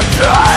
Shut up!